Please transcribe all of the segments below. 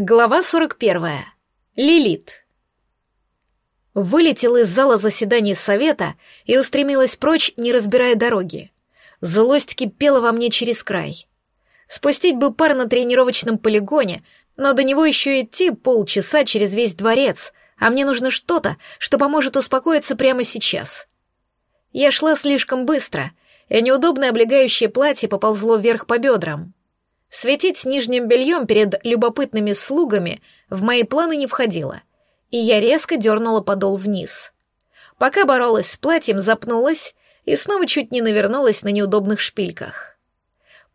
Глава 41. Лилит. Вылетела из зала заседания совета и устремилась прочь, не разбирая дороги. Злость кипела во мне через край. Спустить бы пар на тренировочном полигоне, но до него еще идти полчаса через весь дворец, а мне нужно что-то, что поможет успокоиться прямо сейчас. Я шла слишком быстро, и неудобное облегающее платье поползло вверх по бедрам. Светить нижним бельем перед любопытными слугами в мои планы не входило, и я резко дернула подол вниз. Пока боролась с платьем, запнулась и снова чуть не навернулась на неудобных шпильках.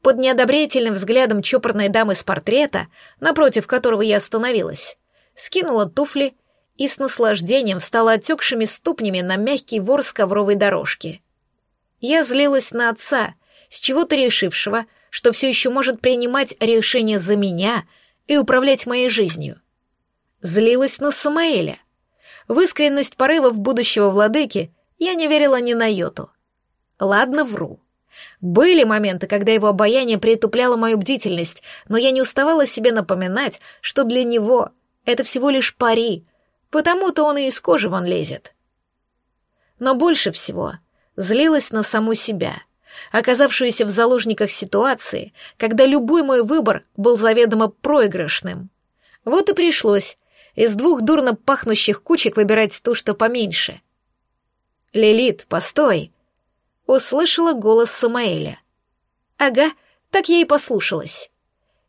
Под неодобрительным взглядом чопорной дамы с портрета, напротив которого я остановилась, скинула туфли и с наслаждением стала отекшими ступнями на мягкий ворс ковровой дорожки. Я злилась на отца, с чего-то решившего, что все еще может принимать решения за меня и управлять моей жизнью. Злилась на Самаэля. В искренность порывов будущего владыки я не верила ни на йоту. Ладно, вру. Были моменты, когда его обаяние притупляло мою бдительность, но я не уставала себе напоминать, что для него это всего лишь пари, потому-то он и из кожи вон лезет. Но больше всего злилась на саму себя — оказавшуюся в заложниках ситуации, когда любой мой выбор был заведомо проигрышным. Вот и пришлось из двух дурно пахнущих кучек выбирать ту, что поменьше. «Лилит, постой!» — услышала голос Самаэля. «Ага, так я и послушалась».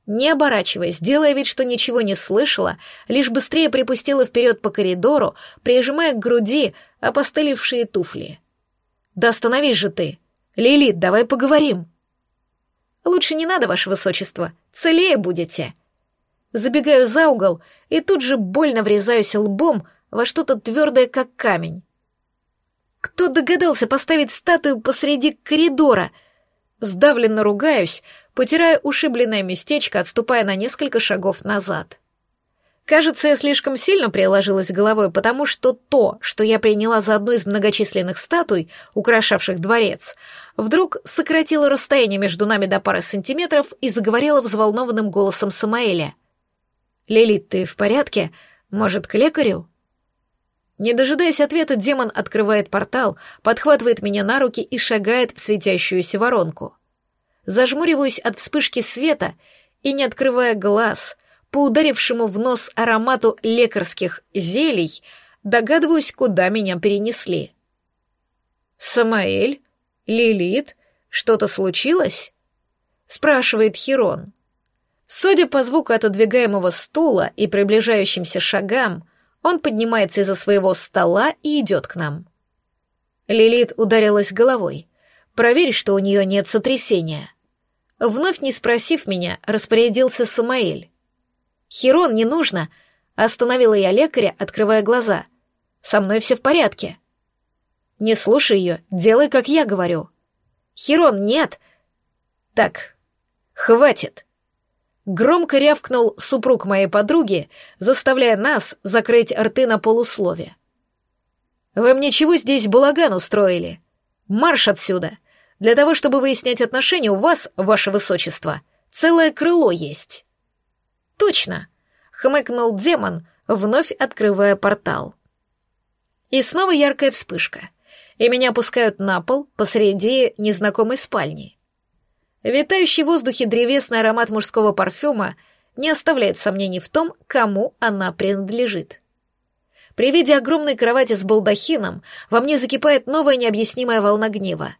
Не оборачиваясь, делая вид, что ничего не слышала, лишь быстрее припустила вперед по коридору, прижимая к груди опостылевшие туфли. «Да остановись же ты!» «Лилит, давай поговорим». «Лучше не надо, ваше высочество, целее будете». Забегаю за угол и тут же больно врезаюсь лбом во что-то твердое, как камень. Кто догадался поставить статую посреди коридора? Сдавленно ругаюсь, потирая ушибленное местечко, отступая на несколько шагов назад. Кажется, я слишком сильно приложилась головой, потому что то, что я приняла за одну из многочисленных статуй, украшавших дворец, вдруг сократило расстояние между нами до пары сантиметров и заговорила взволнованным голосом Самаэля. «Лилит, ты в порядке? Может, к лекарю?» Не дожидаясь ответа, демон открывает портал, подхватывает меня на руки и шагает в светящуюся воронку. Зажмуриваюсь от вспышки света и, не открывая глаз, по ударившему в нос аромату лекарских зелий, догадываюсь, куда меня перенесли. «Самаэль? Лилит? Что-то случилось?» — спрашивает Хирон. Судя по звуку отодвигаемого стула и приближающимся шагам, он поднимается из-за своего стола и идет к нам. Лилит ударилась головой. Проверь, что у нее нет сотрясения. Вновь не спросив меня, распорядился Самаэль. «Хирон, не нужно!» Остановила я лекаря, открывая глаза. «Со мной все в порядке». «Не слушай ее, делай, как я говорю». «Хирон, нет!» «Так, хватит!» Громко рявкнул супруг моей подруги, заставляя нас закрыть рты на полуслове. «Вы мне чего здесь балаган устроили? Марш отсюда! Для того, чтобы выяснять отношения, у вас, ваше высочество, целое крыло есть». «Точно!» — хмыкнул демон, вновь открывая портал. И снова яркая вспышка, и меня опускают на пол посреди незнакомой спальни. Витающий в воздухе древесный аромат мужского парфюма не оставляет сомнений в том, кому она принадлежит. При виде огромной кровати с балдахином во мне закипает новая необъяснимая волна гнева.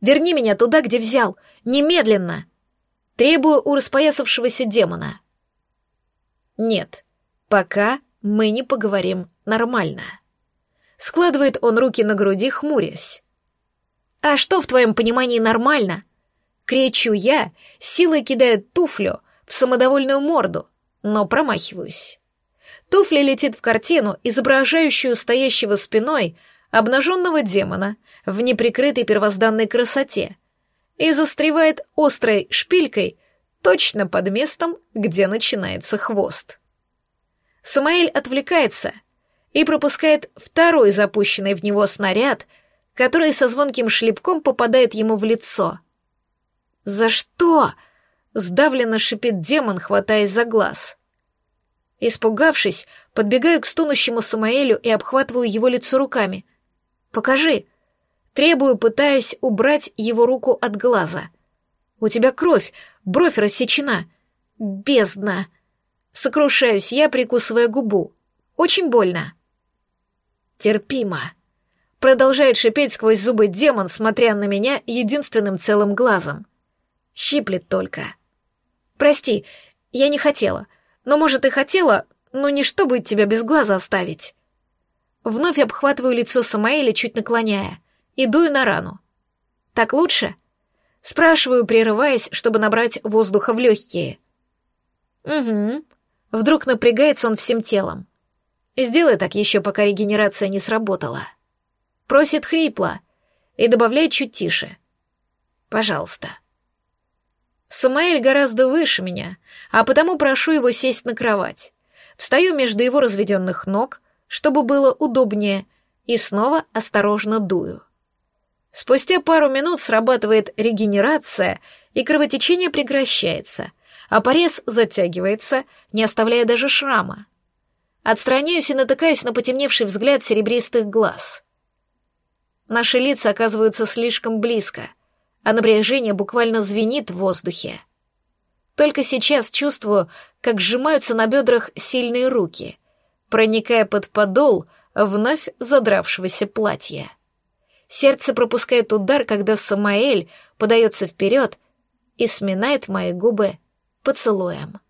«Верни меня туда, где взял! Немедленно!» Требую у распоясавшегося демона. Нет, пока мы не поговорим нормально. Складывает он руки на груди, хмурясь. А что в твоем понимании нормально? Кричу я, силой кидая туфлю в самодовольную морду, но промахиваюсь. Туфля летит в картину, изображающую стоящего спиной обнаженного демона в неприкрытой первозданной красоте, и застревает острой шпилькой точно под местом, где начинается хвост. Самаэль отвлекается и пропускает второй запущенный в него снаряд, который со звонким шлепком попадает ему в лицо. «За что?» — сдавленно шипит демон, хватаясь за глаз. Испугавшись, подбегаю к стонущему Самаэлю и обхватываю его лицо руками. «Покажи!» Требую, пытаясь убрать его руку от глаза. «У тебя кровь, бровь рассечена!» «Бездна!» Сокрушаюсь я, прикусывая губу. «Очень больно!» «Терпимо!» Продолжает шипеть сквозь зубы демон, смотря на меня единственным целым глазом. Щиплет только. «Прости, я не хотела. Но, может, и хотела, но не чтобы тебя без глаза оставить». Вновь обхватываю лицо Самаэля, чуть наклоняя, и дую на рану. «Так лучше?» Спрашиваю, прерываясь, чтобы набрать воздуха в легкие. «Угу». Вдруг напрягается он всем телом. «Сделай так еще, пока регенерация не сработала». Просит хрипло и добавляет чуть тише. «Пожалуйста». Самаэль гораздо выше меня, а потому прошу его сесть на кровать. Встаю между его разведенных ног, чтобы было удобнее, и снова осторожно дую. Спустя пару минут срабатывает регенерация, и кровотечение прекращается, а порез затягивается, не оставляя даже шрама. Отстраняюсь и натыкаюсь на потемневший взгляд серебристых глаз. Наши лица оказываются слишком близко, а напряжение буквально звенит в воздухе. Только сейчас чувствую, как сжимаются на бедрах сильные руки, проникая под подол вновь задравшегося платья. Сердце пропускает удар, когда Самаэль подается вперед и сминает мои губы поцелуем.